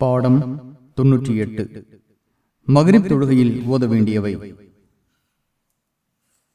பாடம் தொன்னூற்றி எட்டு. மகரிப் தொழுகையில் ஓத வேண்டியவை